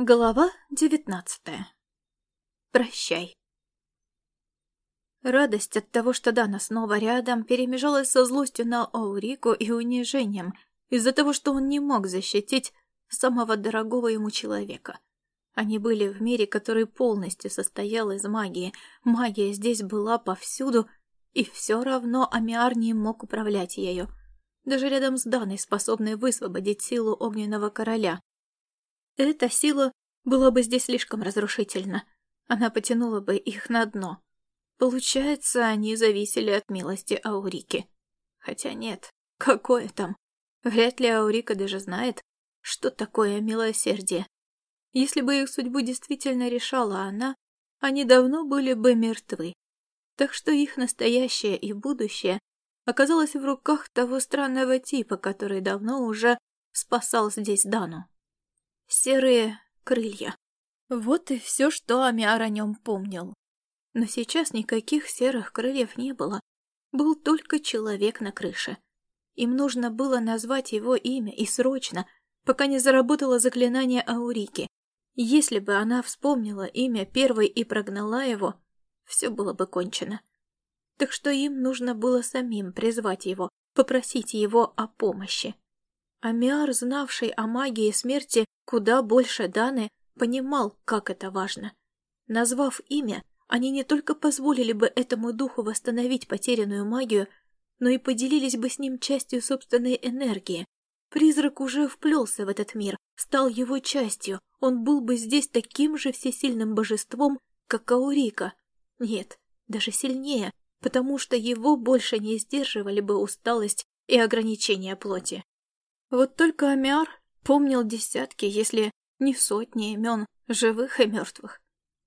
Глава девятнадцатая. Прощай. Радость от того, что Дана снова рядом, перемежалась со злостью на Аурику и унижением из-за того, что он не мог защитить самого дорогого ему человека. Они были в мире, который полностью состоял из магии. Магия здесь была повсюду, и все равно Амиар не мог управлять ею. Даже рядом с Даной, способной высвободить силу Огненного Короля. Эта сила была бы здесь слишком разрушительна. Она потянула бы их на дно. Получается, они зависели от милости Аурики. Хотя нет, какое там? Вряд ли Аурика даже знает, что такое милосердие. Если бы их судьбу действительно решала она, они давно были бы мертвы. Так что их настоящее и будущее оказалось в руках того странного типа, который давно уже спасал здесь Дану. Серые крылья. Вот и все, что Амиар о нем помнил. Но сейчас никаких серых крыльев не было. Был только человек на крыше. Им нужно было назвать его имя и срочно, пока не заработало заклинание Аурики. Если бы она вспомнила имя первой и прогнала его, все было бы кончено. Так что им нужно было самим призвать его, попросить его о помощи. Амиар, знавший о магии смерти куда больше Даны, понимал, как это важно. Назвав имя, они не только позволили бы этому духу восстановить потерянную магию, но и поделились бы с ним частью собственной энергии. Призрак уже вплелся в этот мир, стал его частью, он был бы здесь таким же всесильным божеством, как Аурика. Нет, даже сильнее, потому что его больше не сдерживали бы усталость и ограничения плоти. Вот только Амиар помнил десятки, если не сотни имен, живых и мертвых.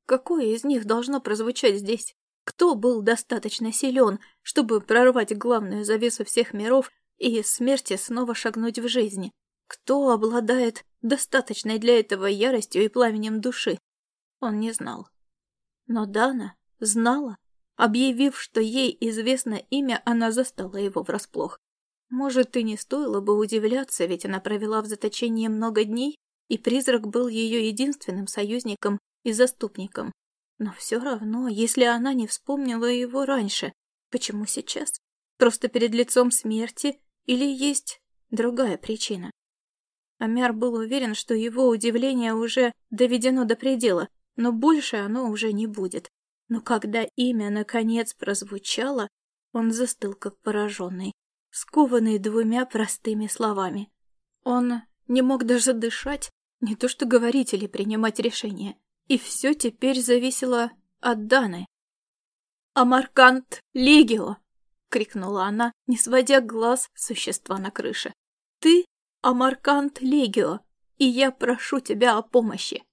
Какое из них должно прозвучать здесь? Кто был достаточно силен, чтобы прорвать главную завесу всех миров и смерти снова шагнуть в жизнь? Кто обладает достаточной для этого яростью и пламенем души? Он не знал. Но Дана знала. Объявив, что ей известно имя, она застала его врасплох. Может, и не стоило бы удивляться, ведь она провела в заточении много дней, и призрак был ее единственным союзником и заступником. Но все равно, если она не вспомнила его раньше, почему сейчас? Просто перед лицом смерти или есть другая причина? Амяр был уверен, что его удивление уже доведено до предела, но больше оно уже не будет. Но когда имя наконец прозвучало, он застыл как пораженный скованный двумя простыми словами. Он не мог даже дышать, не то что говорить или принимать решения. И все теперь зависело от Даны. «Амаркант Легио!» — крикнула она, не сводя глаз существа на крыше. «Ты Амаркант Легио, и я прошу тебя о помощи!»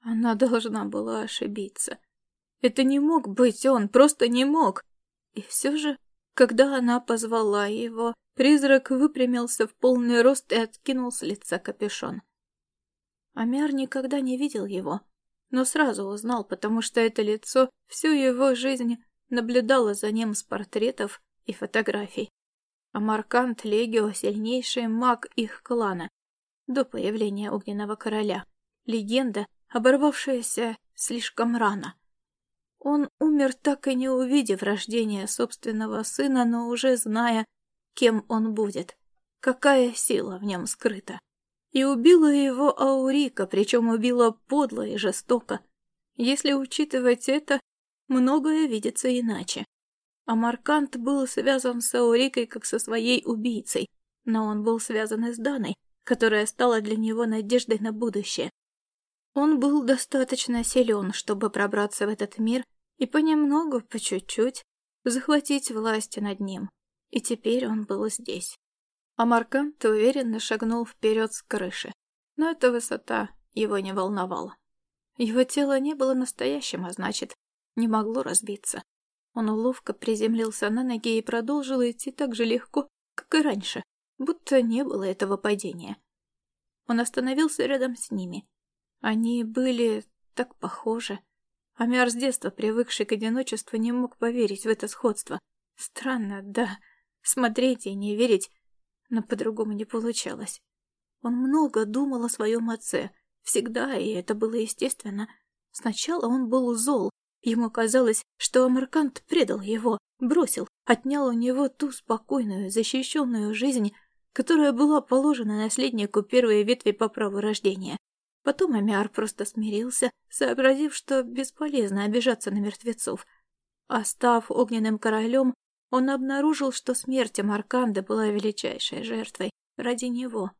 Она должна была ошибиться. Это не мог быть он, просто не мог. И все же когда она позвала его, призрак выпрямился в полный рост и откинул с лица капюшон. Амяр никогда не видел его, но сразу узнал, потому что это лицо всю его жизнь наблюдало за ним с портретов и фотографий. Амаркант Легио — сильнейший маг их клана, до появления Огненного Короля. Легенда, оборвавшаяся слишком рано — он умер, так и не увидев рождения собственного сына, но уже зная, кем он будет, какая сила в нем скрыта. И убила его Аурика, причем убила подло и жестоко. Если учитывать это, многое видится иначе. А Маркант был связан с Аурикой как со своей убийцей, но он был связан и с Даной, которая стала для него надеждой на будущее. Он был достаточно силен, чтобы пробраться в этот мир и понемногу, по чуть-чуть, захватить власть над ним. И теперь он был здесь. А Маркант уверенно шагнул вперед с крыши. Но эта высота его не волновала. Его тело не было настоящим, а значит, не могло разбиться. Он ловко приземлился на ноги и продолжил идти так же легко, как и раньше, будто не было этого падения. Он остановился рядом с ними. Они были так похожи. Амиар с детства, привыкший к одиночеству, не мог поверить в это сходство. Странно, да, смотреть и не верить, но по-другому не получалось. Он много думал о своем отце, Всегда, и это было естественно. Сначала он был зол. Ему казалось, что Амаркант предал его, бросил, отнял у него ту спокойную, защищенную жизнь, которая была положена наследнику первой ветви по праву рождения. Потом Амиар просто смирился, сообразив, что бесполезно обижаться на мертвецов. А став огненным королем, он обнаружил, что смерть Марканда была величайшей жертвой ради него.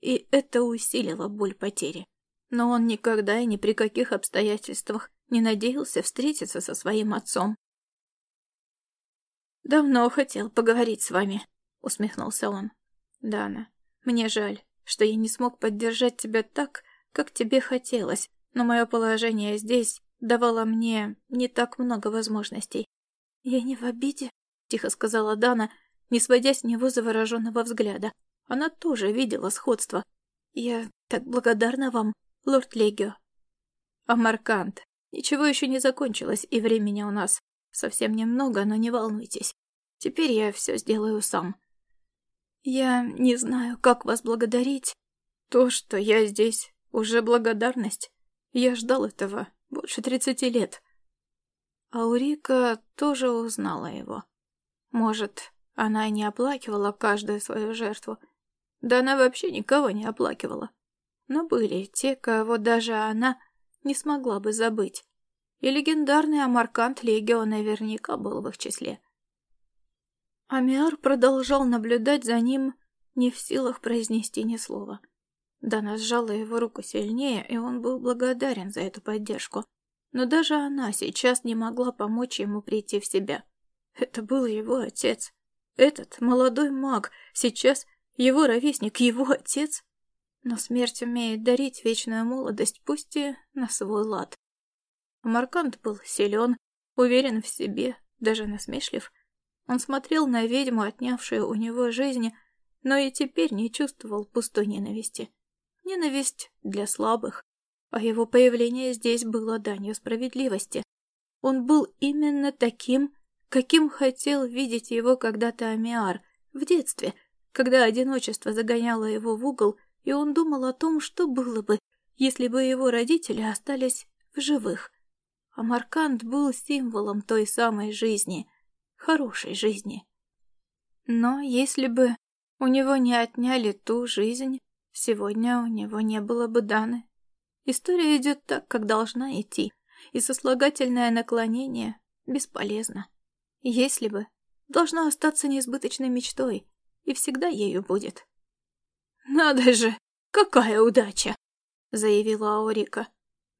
И это усилило боль потери. Но он никогда и ни при каких обстоятельствах не надеялся встретиться со своим отцом. «Давно хотел поговорить с вами», — усмехнулся он. «Дана, мне жаль, что я не смог поддержать тебя так, как тебе хотелось, но мое положение здесь давало мне не так много возможностей». «Я не в обиде», тихо сказала Дана, не сводя с него завороженного взгляда. Она тоже видела сходство. «Я так благодарна вам, лорд Легио». «А Маркант, ничего еще не закончилось, и времени у нас совсем немного, но не волнуйтесь. Теперь я все сделаю сам». «Я не знаю, как вас благодарить. То, что я здесь, уже благодарность. Я ждал этого больше тридцати лет». Аурика тоже узнала его. Может, она и не оплакивала каждую свою жертву. Да она вообще никого не оплакивала. Но были те, кого даже она не смогла бы забыть. И легендарный Амаркант Легио наверняка был в их числе. Амиар продолжал наблюдать за ним, не в силах произнести ни слова. Дана сжала его руку сильнее, и он был благодарен за эту поддержку. Но даже она сейчас не могла помочь ему прийти в себя. Это был его отец. Этот молодой маг, сейчас его ровесник, его отец. Но смерть умеет дарить вечную молодость, пусть и на свой лад. Маркант был силен, уверен в себе, даже насмешлив. Он смотрел на ведьму, отнявшую у него жизнь, но и теперь не чувствовал пустой ненависти. Ненависть для слабых, а его появление здесь было данью справедливости. Он был именно таким, каким хотел видеть его когда-то Амиар в детстве, когда одиночество загоняло его в угол, и он думал о том, что было бы, если бы его родители остались в живых. А Маркант был символом той самой жизни, хорошей жизни. Но если бы у него не отняли ту жизнь, сегодня у него не было бы Даны. История идет так, как должна идти, и сослагательное наклонение бесполезно. Если бы, должно остаться неизбыточной мечтой, и всегда ею будет. «Надо же, какая удача!» — заявила Аурика.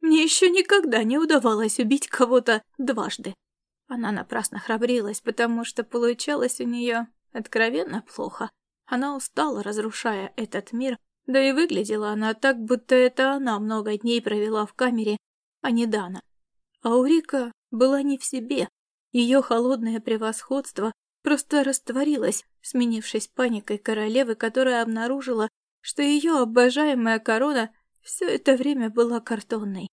«Мне еще никогда не удавалось убить кого-то дважды». Она напрасно храбрилась, потому что получалось у нее откровенно плохо. Она устала, разрушая этот мир, да и выглядела она так, будто это она много дней провела в камере, а не Дана. Аурика была не в себе, ее холодное превосходство просто растворилось, сменившись паникой королевы, которая обнаружила, что ее обожаемая корона все это время была картонной.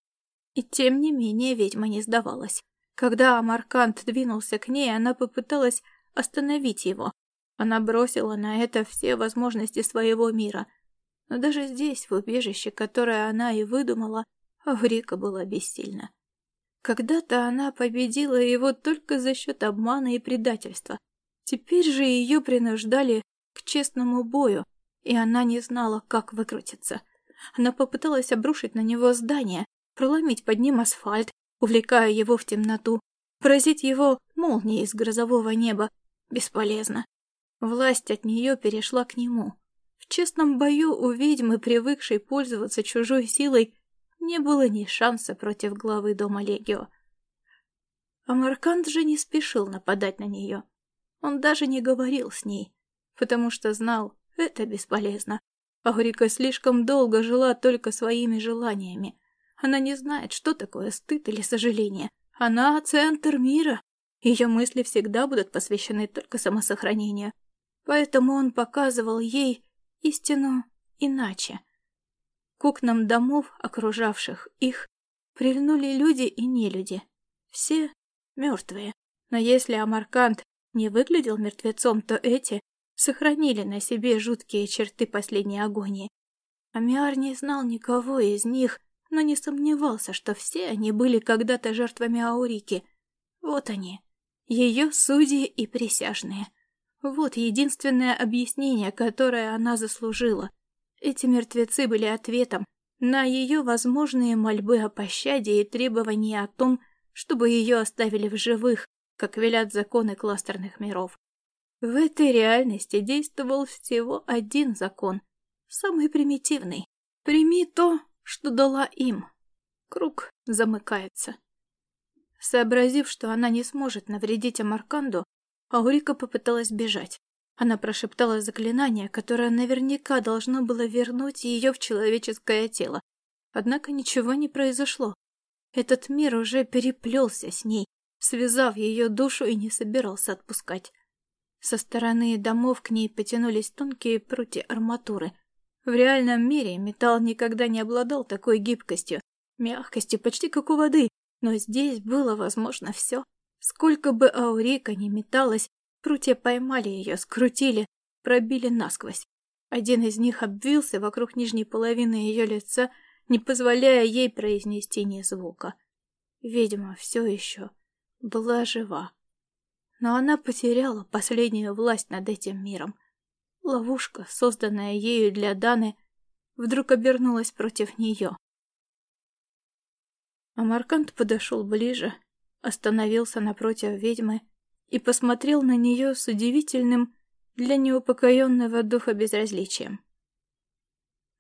И тем не менее ведьма не сдавалась. Когда Амаркант двинулся к ней, она попыталась остановить его. Она бросила на это все возможности своего мира. Но даже здесь, в убежище, которое она и выдумала, Аврика была бессильна. Когда-то она победила его только за счет обмана и предательства. Теперь же ее принуждали к честному бою, и она не знала, как выкрутиться. Она попыталась обрушить на него здание, проломить под ним асфальт, увлекая его в темноту, поразить его молнией из грозового неба. Бесполезно. Власть от нее перешла к нему. Честном бою у ведьмы, привыкшей пользоваться чужой силой, не было ни шанса против главы дома Легио. А Маркант же не спешил нападать на нее. Он даже не говорил с ней, потому что знал, это бесполезно. Агрика слишком долго жила только своими желаниями. Она не знает, что такое стыд или сожаление. Она — центр мира. Ее мысли всегда будут посвящены только самосохранению. Поэтому он показывал ей истину иначе. К окнам домов, окружавших их, прильнули люди и нелюди. Все мертвые. Но если Амаркант не выглядел мертвецом, то эти сохранили на себе жуткие черты последней агонии. Амиар не знал никого из них, но не сомневался, что все они были когда-то жертвами Аурики. Вот они, ее судьи и присяжные. Вот единственное объяснение, которое она заслужила. Эти мертвецы были ответом на ее возможные мольбы о пощаде и требования о том, чтобы ее оставили в живых, как велят законы кластерных миров. В этой реальности действовал всего один закон, самый примитивный. Прими то, что дала им. Круг замыкается. Сообразив, что она не сможет навредить Амарканду, Аурика попыталась бежать. Она прошептала заклинание, которое наверняка должно было вернуть ее в человеческое тело. Однако ничего не произошло. Этот мир уже переплелся с ней, связав ее душу и не собирался отпускать. Со стороны домов к ней потянулись тонкие прутья арматуры. В реальном мире металл никогда не обладал такой гибкостью, мягкостью, почти как у воды, но здесь было возможно все. Сколько бы Аурика ни металась, прутья поймали ее, скрутили, пробили насквозь. Один из них обвился вокруг нижней половины ее лица, не позволяя ей произнести ни звука. Ведьма все еще была жива. Но она потеряла последнюю власть над этим миром. Ловушка, созданная ею для Даны, вдруг обернулась против нее. Амаркант подошел ближе, остановился напротив ведьмы и посмотрел на нее с удивительным для неупокоенного духа безразличием.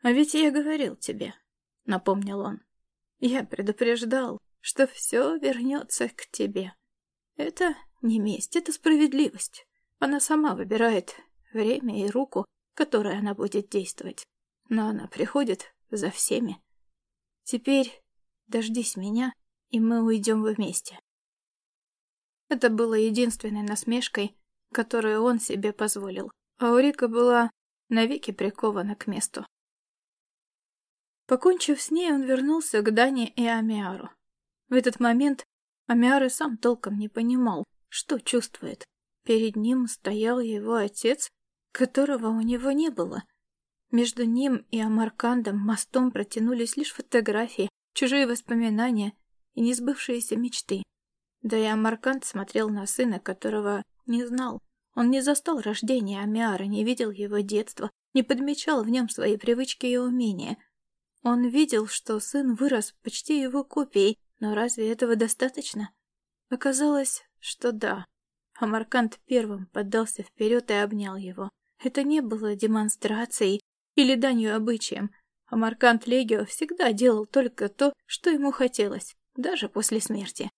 «А ведь я говорил тебе», — напомнил он. «Я предупреждал, что все вернется к тебе. Это не месть, это справедливость. Она сама выбирает время и руку, которой она будет действовать. Но она приходит за всеми. Теперь Дождись меня, и мы уйдем вместе. Это было единственной насмешкой, которую он себе позволил. Аурика была навеки прикована к месту. Покончив с ней, он вернулся к Дане и Амиару. В этот момент Амиар и сам толком не понимал, что чувствует. Перед ним стоял его отец, которого у него не было. Между ним и Амаркандом мостом протянулись лишь фотографии, чужие воспоминания и несбывшиеся мечты. Да и Амаркант смотрел на сына, которого не знал. Он не застал рождения Амиара, не видел его детства, не подмечал в нем свои привычки и умения. Он видел, что сын вырос почти его копией, но разве этого достаточно? Оказалось, что да. Амаркант первым поддался вперед и обнял его. Это не было демонстрацией или данью обычаям, Амарканд Легио всегда делал только то, что ему хотелось, даже после смерти.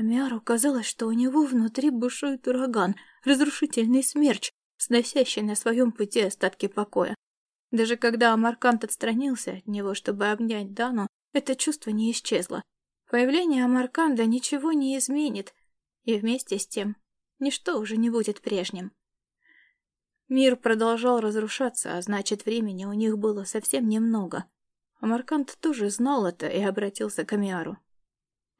Амиару казалось, что у него внутри бушует ураган, разрушительный смерч, сносящий на своем пути остатки покоя. Даже когда Амарканд отстранился от него, чтобы обнять Дану, это чувство не исчезло. Появление Амарканда ничего не изменит, и вместе с тем ничто уже не будет прежним. Мир продолжал разрушаться, а значит, времени у них было совсем немного. Амаркант тоже знал это и обратился к Амиару.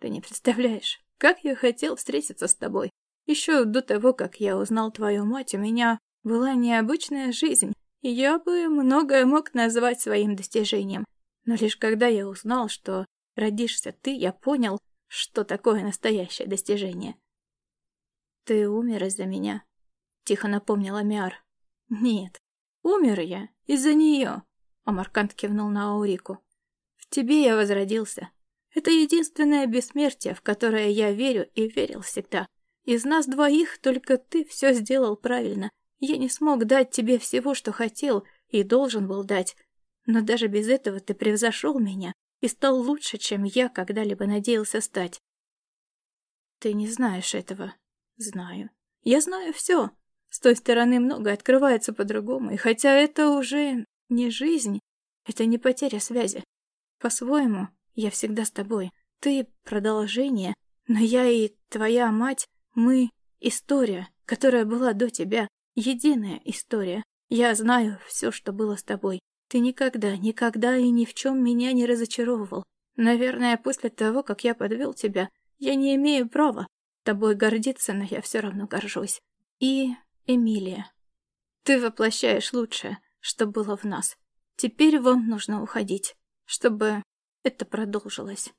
«Ты не представляешь, как я хотел встретиться с тобой. Еще до того, как я узнал твою мать, у меня была необычная жизнь, и я бы многое мог назвать своим достижением. Но лишь когда я узнал, что родишься ты, я понял, что такое настоящее достижение. «Ты умер из-за меня», — тихо напомнил Амиар. «Нет, умер я из-за нее», — Амаркант кивнул на Аурику. «В тебе я возродился. Это единственное бессмертие, в которое я верю и верил всегда. Из нас двоих только ты все сделал правильно. Я не смог дать тебе всего, что хотел и должен был дать. Но даже без этого ты превзошел меня и стал лучше, чем я когда-либо надеялся стать. Ты не знаешь этого. Знаю. Я знаю все. С той стороны многое открывается по-другому, и хотя это уже не жизнь, это не потеря связи. По-своему, я всегда с тобой. Ты — продолжение, но я и твоя мать, мы — история, которая была до тебя, единая история. Я знаю все, что было с тобой. Ты никогда, никогда и ни в чем меня не разочаровывал. Наверное, после того, как я подвел тебя, я не имею права тобой гордиться, но я все равно горжусь. И Эмилия. Ты воплощаешь лучшее, что было в нас. Теперь вам нужно уходить, чтобы это продолжилось.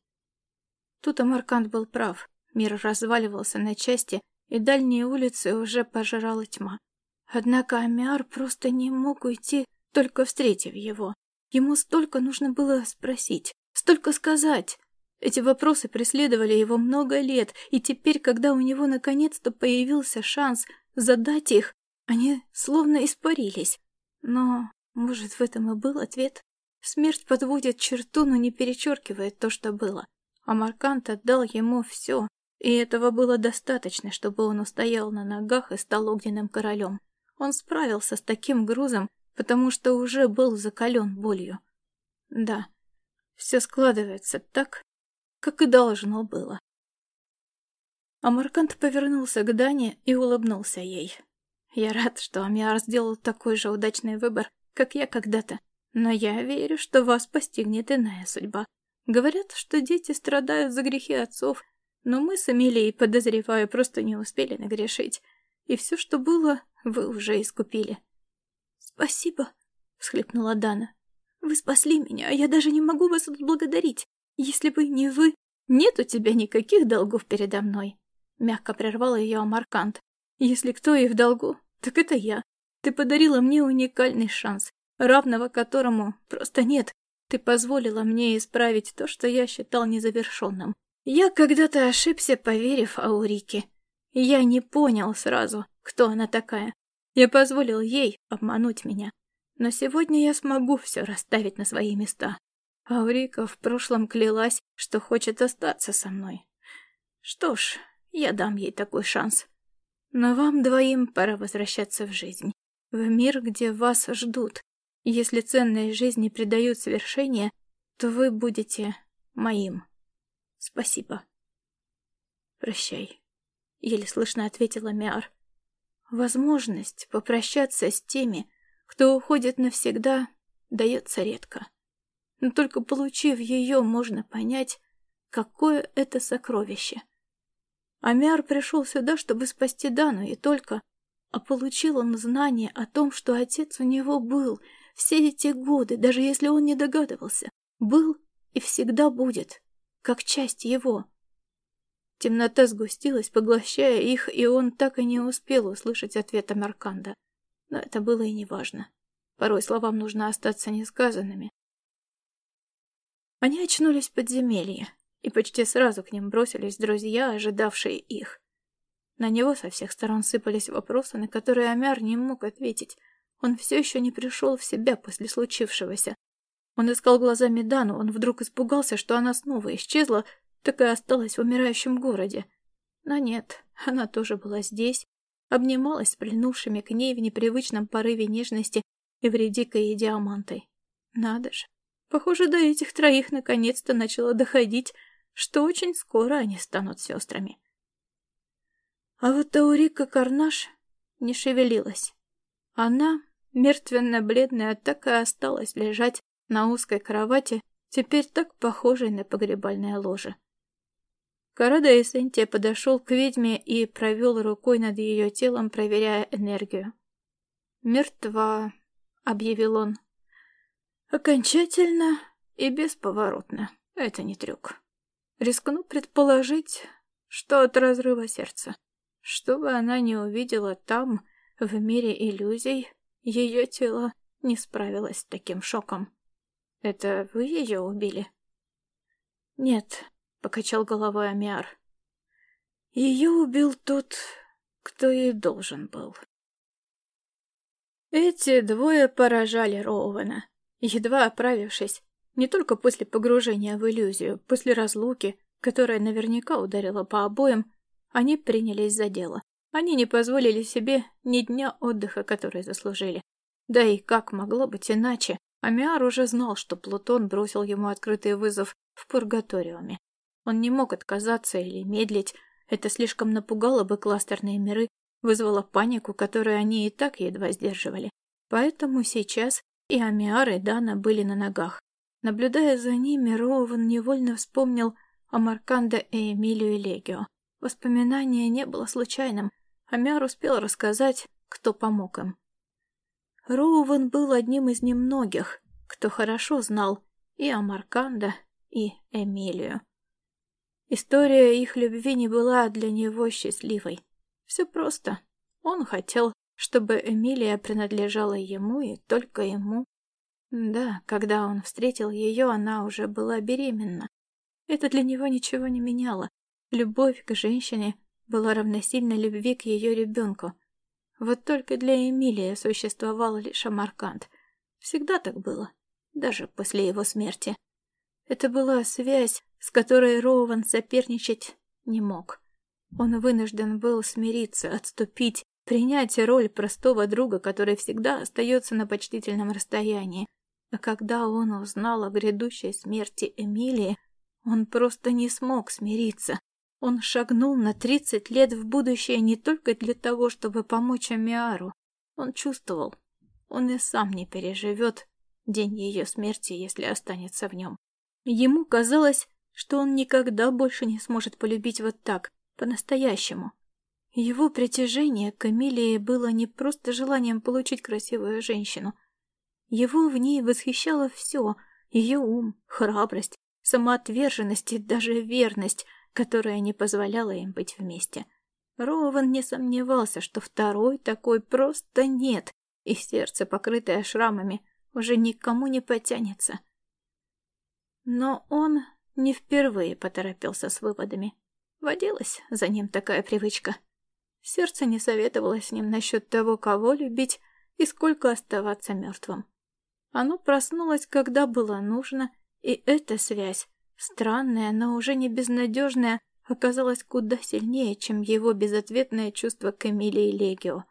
Тут Амаркант был прав. Мир разваливался на части, и дальние улицы уже пожирала тьма. Однако Амиар просто не мог уйти, только встретив его. Ему столько нужно было спросить, столько сказать. Эти вопросы преследовали его много лет, и теперь, когда у него наконец-то появился шанс задать их, они словно испарились. Но, может, в этом и был ответ? Смерть подводит черту, но не перечеркивает то, что было. А Маркант отдал ему все, и этого было достаточно, чтобы он устоял на ногах и стал огненным королем. Он справился с таким грузом, потому что уже был закален болью. Да, все складывается так, как и должно было. Амаркант повернулся к Дане и улыбнулся ей. Я рад, что Амиар сделал такой же удачный выбор, как я когда-то. Но я верю, что вас постигнет иная судьба. Говорят, что дети страдают за грехи отцов, но мы с Эмилией, подозреваю, просто не успели нагрешить. И все, что было, вы уже искупили. «Спасибо», — всхлипнула Дана. «Вы спасли меня, а я даже не могу вас отблагодарить. Если бы не вы...» «Нет у тебя никаких долгов передо мной», — мягко прервала ее Амаркант. «Если кто и в долгу, так это я. Ты подарила мне уникальный шанс, равного которому просто нет. Ты позволила мне исправить то, что я считал незавершенным. Я когда-то ошибся, поверив Аурике. Я не понял сразу, кто она такая. Я позволил ей обмануть меня. Но сегодня я смогу все расставить на свои места. Аурика в прошлом клялась, что хочет остаться со мной. Что ж, я дам ей такой шанс. Но вам двоим пора возвращаться в жизнь. В мир, где вас ждут. Если ценные жизни придают свершение, то вы будете моим. Спасибо. Прощай. Еле слышно ответила Миар. Возможность попрощаться с теми, кто уходит навсегда, дается редко. Но только получив ее, можно понять, какое это сокровище. Амиар пришел сюда, чтобы спасти Дану, и только... А получил он знание о том, что отец у него был все эти годы, даже если он не догадывался. Был и всегда будет, как часть его. Темнота сгустилась, поглощая их, и он так и не успел услышать ответа Марканда. Но это было и неважно. Порой словам нужно остаться несказанными. Они очнулись в подземелье, и почти сразу к ним бросились друзья, ожидавшие их. На него со всех сторон сыпались вопросы, на которые Амяр не мог ответить. Он все еще не пришел в себя после случившегося. Он искал глазами Дану, он вдруг испугался, что она снова исчезла, так и осталась в умирающем городе. Но нет, она тоже была здесь, обнималась с прильнувшими к ней в непривычном порыве нежности и вредикой и диамантой. Надо же, Похоже, до этих троих наконец-то начало доходить, что очень скоро они станут сестрами. А вот Таурика Карнаш не шевелилась. Она, мертвенно-бледная, так и осталась лежать на узкой кровати, теперь так похожей на погребальное ложе. Карада и Сентия подошел к ведьме и провел рукой над ее телом, проверяя энергию. «Мертва», — объявил он. Окончательно и бесповоротно. Это не трюк. Рискну предположить, что от разрыва сердца. Что бы она не увидела там, в мире иллюзий, ее тело не справилось с таким шоком. Это вы ее убили? Нет, покачал головой Амиар. Ее убил тот, кто и должен был. Эти двое поражали Роуэна. Едва оправившись, не только после погружения в иллюзию, после разлуки, которая наверняка ударила по обоим, они принялись за дело. Они не позволили себе ни дня отдыха, который заслужили. Да и как могло быть иначе? Амиар уже знал, что Плутон бросил ему открытый вызов в Пургаториуме. Он не мог отказаться или медлить, это слишком напугало бы кластерные миры, вызвало панику, которую они и так едва сдерживали. Поэтому сейчас и Амиар, и Дана были на ногах. Наблюдая за ними, Роуэн невольно вспомнил Амарканда и Эмилию Легио. Воспоминание не было случайным. Амиар успел рассказать, кто помог им. Роуэн был одним из немногих, кто хорошо знал и Амарканда, и Эмилию. История их любви не была для него счастливой. Все просто. Он хотел, чтобы Эмилия принадлежала ему и только ему. Да, когда он встретил ее, она уже была беременна. Это для него ничего не меняло. Любовь к женщине была равносильна любви к ее ребенку. Вот только для Эмилии существовал лишь Амаркант. Всегда так было, даже после его смерти. Это была связь, с которой Роуэн соперничать не мог. Он вынужден был смириться, отступить, принять роль простого друга, который всегда остается на почтительном расстоянии. А когда он узнал о грядущей смерти Эмилии, он просто не смог смириться. Он шагнул на тридцать лет в будущее не только для того, чтобы помочь Амиару. Он чувствовал, он и сам не переживет день ее смерти, если останется в нем. Ему казалось, что он никогда больше не сможет полюбить вот так, по-настоящему. Его притяжение к Эмилии было не просто желанием получить красивую женщину — его в ней восхищало все — ее ум, храбрость, самоотверженность и даже верность, которая не позволяла им быть вместе. Роуэн не сомневался, что второй такой просто нет, и сердце, покрытое шрамами, уже никому не потянется. Но он не впервые поторопился с выводами. Водилась за ним такая привычка. Сердце не советовало с ним насчет того, кого любить и сколько оставаться мертвым. Оно проснулось, когда было нужно, и эта связь, странная, но уже не безнадежная, оказалась куда сильнее, чем его безответное чувство к Эмилии Легио.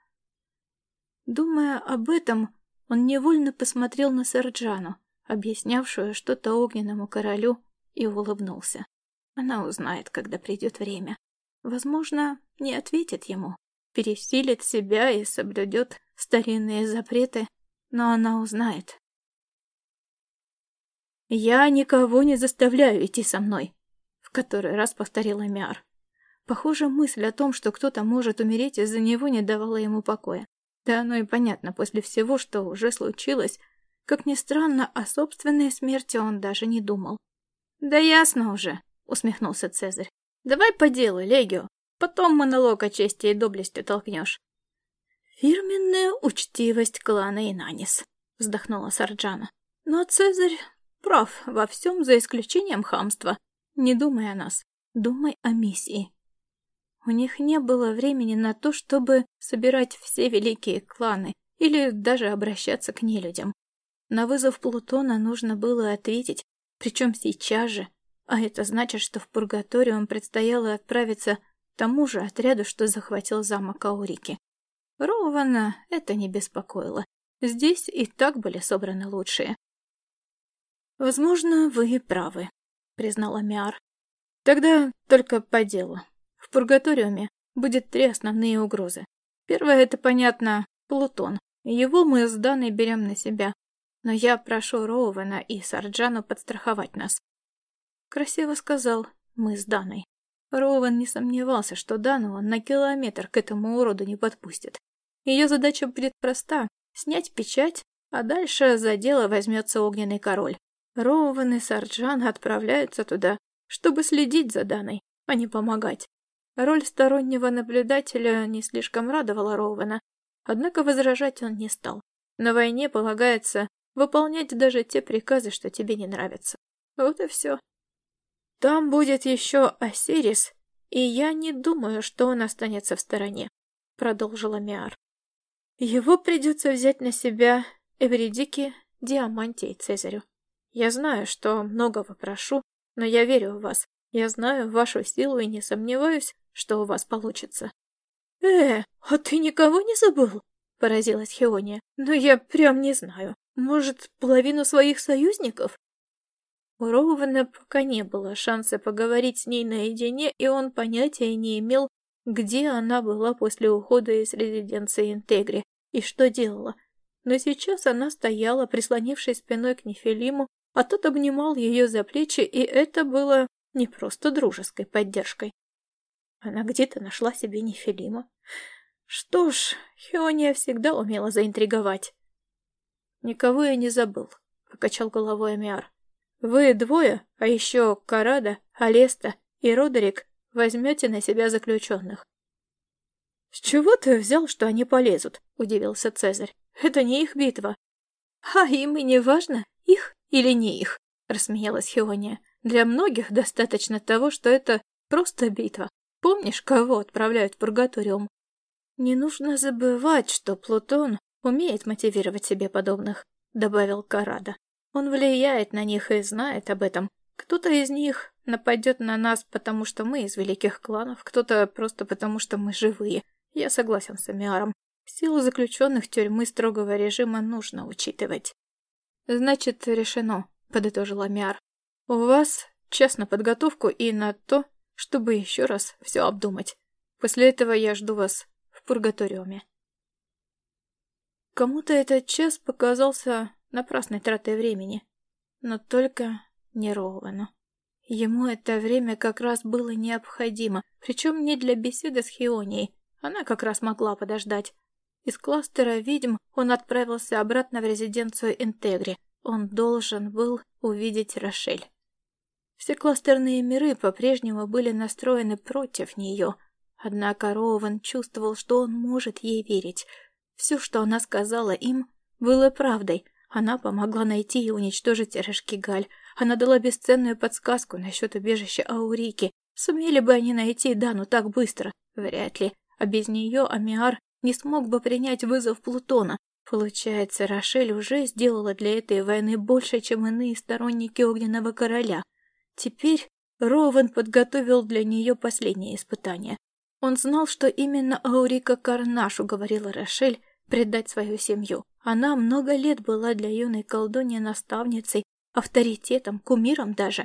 Думая об этом, он невольно посмотрел на Сарджану, объяснявшую что-то огненному королю, и улыбнулся. Она узнает, когда придет время. Возможно, не ответит ему, пересилит себя и соблюдет старинные запреты, но она узнает, «Я никого не заставляю идти со мной», — в который раз повторила Миар. Похоже, мысль о том, что кто-то может умереть из-за него, не давала ему покоя. Да оно и понятно, после всего, что уже случилось, как ни странно, о собственной смерти он даже не думал. «Да ясно уже», — усмехнулся Цезарь. «Давай по делу, Легио. Потом монолог о чести и доблести толкнешь». «Фирменная учтивость клана Инанис», — вздохнула Сарджана. Но Цезарь Прав во всем, за исключением хамства. Не думай о нас, думай о миссии. У них не было времени на то, чтобы собирать все великие кланы или даже обращаться к нелюдям. На вызов Плутона нужно было ответить, причем сейчас же, а это значит, что в Пургаториум предстояло отправиться тому же отряду, что захватил замок Аурики. Роувана это не беспокоило. Здесь и так были собраны лучшие. «Возможно, вы и правы», — признала Миар. «Тогда только по делу. В Пургаториуме будет три основные угрозы. Первая — это, понятно, Плутон. Его мы с Даной берем на себя. Но я прошу Роуэна и Сарджану подстраховать нас». Красиво сказал «мы с Даной». Роуэн не сомневался, что Дану он на километр к этому уроду не подпустит. Ее задача будет проста — снять печать, а дальше за дело возьмется огненный король. Роуэн и Сарджан отправляются туда, чтобы следить за Даной, а не помогать. Роль стороннего наблюдателя не слишком радовала Роуэна, однако возражать он не стал. На войне полагается выполнять даже те приказы, что тебе не нравятся. Вот и все. Там будет еще Осирис, и я не думаю, что он останется в стороне, продолжила Миар. Его придется взять на себя Эвридике, Диаманте и Цезарю. Я знаю, что многого прошу, но я верю в вас. Я знаю вашу силу и не сомневаюсь, что у вас получится. Э, а ты никого не забыл? Поразилась Хеония. Но я прям не знаю. Может, половину своих союзников? У Роувена пока не было шанса поговорить с ней наедине, и он понятия не имел, где она была после ухода из резиденции Интегри и что делала. Но сейчас она стояла, прислонившись спиной к Нефилиму, а тот обнимал ее за плечи, и это было не просто дружеской поддержкой. Она где-то нашла себе Нефилима. Что ж, Хиония всегда умела заинтриговать. «Никого я не забыл», —— покачал головой Амиар. «Вы двое, а еще Карада, Алеста и Родерик возьмете на себя заключенных». «С чего ты взял, что они полезут?» — удивился Цезарь. «Это не их битва». «А им и не важно, их или не их», — рассмеялась Хиония. «Для многих достаточно того, что это просто битва. Помнишь, кого отправляют в Пургаториум? Не нужно забывать, что Плутон умеет мотивировать себе подобных, добавил Карада. Он влияет на них и знает об этом. Кто-то из них нападет на нас, потому что мы из великих кланов, кто-то просто потому, что мы живые. Я согласен с Амиаром. Силу заключенных тюрьмы строгого режима нужно учитывать. Значит, решено, подытожил Амиар. У вас час на подготовку и на то, чтобы еще раз все обдумать. После этого я жду вас в пургаториуме. Кому-то этот час показался напрасной тратой времени, но только не Роуэну. Ему это время как раз было необходимо, причем не для беседы с Хионией, она как раз могла подождать. Из кластера ведьм он отправился обратно в резиденцию Интегри. Он должен был увидеть Рошель. Все кластерные миры по-прежнему были настроены против нее, однако Роуэн чувствовал, что он может ей верить. Все, что она сказала им, было правдой. Она помогла найти и уничтожить Рашкигаль. Она дала бесценную подсказку насчет убежища Аурики. Сумели бы они найти Дану так быстро? Вряд ли. А без нее Амиар не смог бы принять вызов Плутона. Получается, Рошель уже сделала для этой войны больше, чем иные сторонники Огненного Короля. Теперь Рован подготовил для нее последнее испытание. Он знал, что именно Аурика Карнаш уговорила Рошель предать свою семью. Она много лет была для юной колдуньи наставницей, авторитетом, кумиром даже.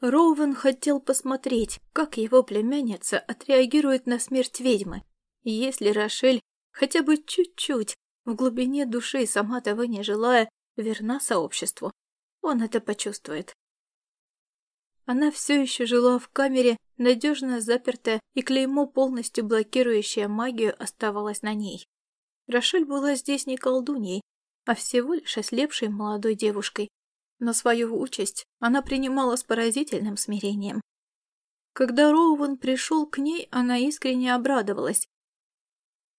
Роуэн хотел посмотреть, как его племянница отреагирует на смерть ведьмы. Если Рошель хотя бы чуть-чуть, в глубине души, сама того не желая, верна сообществу, он это почувствует. Она все еще жила в камере, надежно запертая, и клеймо, полностью блокирующее магию, оставалось на ней. Рошель была здесь не колдуньей, а всего лишь ослепшей молодой девушкой. Но свою участь она принимала с поразительным смирением. Когда Роуэн пришел к ней, она искренне обрадовалась.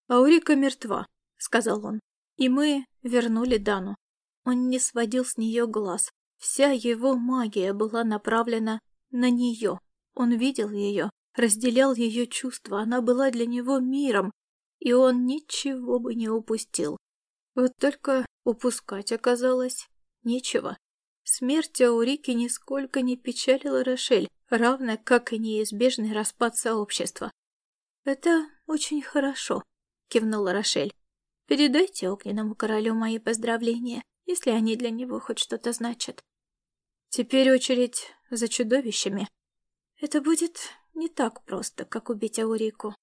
«Аурика мертва», — сказал он, — «и мы вернули Дану». Он не сводил с нее глаз, Вся его магия была направлена на нее. Он видел ее, разделял ее чувства, она была для него миром, и он ничего бы не упустил. Вот только упускать оказалось нечего. Смерть Аурики нисколько не печалила Рошель, равно как и неизбежный распад сообщества. «Это очень хорошо», — кивнула Рошель. «Передайте огненному королю мои поздравления если они для него хоть что-то значат. Теперь очередь за чудовищами. Это будет не так просто, как убить Аурику.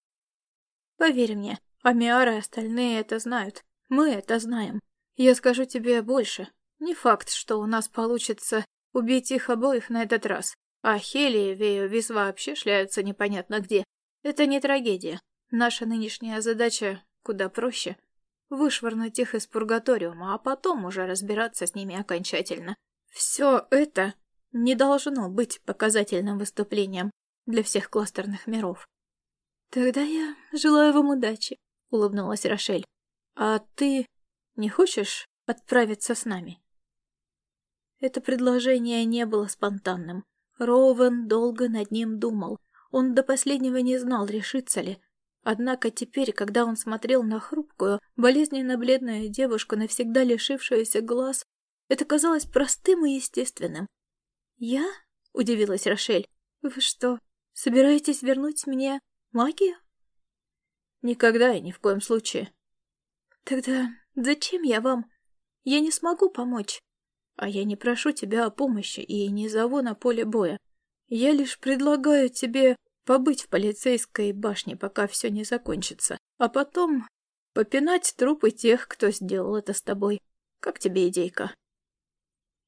Поверь мне, Амиара и остальные это знают. Мы это знаем. Я скажу тебе больше. Не факт, что у нас получится убить их обоих на этот раз. А Хели и Вео вообще шляются непонятно где. Это не трагедия. Наша нынешняя задача куда проще — вышвырнуть их из пургаториума, а потом уже разбираться с ними окончательно. Все это не должно быть показательным выступлением для всех кластерных миров. «Тогда я желаю вам удачи», — улыбнулась Рошель. «А ты не хочешь отправиться с нами?» Это предложение не было спонтанным. Роуэн долго над ним думал. Он до последнего не знал, решится ли, Однако теперь, когда он смотрел на хрупкую, болезненно бледную девушку, навсегда лишившуюся глаз, это казалось простым и естественным. «Я?» — удивилась Рошель. «Вы что, собираетесь вернуть мне магию?» «Никогда и ни в коем случае». «Тогда зачем я вам? Я не смогу помочь. А я не прошу тебя о помощи и не зову на поле боя. Я лишь предлагаю тебе побыть в полицейской башне, пока все не закончится, а потом попинать трупы тех, кто сделал это с тобой. Как тебе идейка?»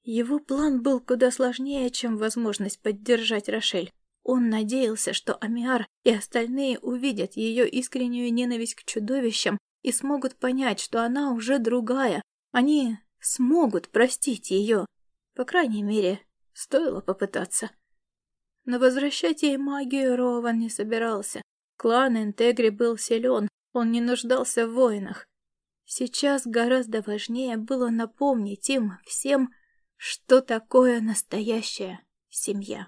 Его план был куда сложнее, чем возможность поддержать Рошель. Он надеялся, что Амиар и остальные увидят ее искреннюю ненависть к чудовищам и смогут понять, что она уже другая. Они смогут простить ее. По крайней мере, стоило попытаться. Но возвращать ей магию Рован не собирался. Клан Интегри был силен, он не нуждался в воинах. Сейчас гораздо важнее было напомнить им всем, что такое настоящая семья.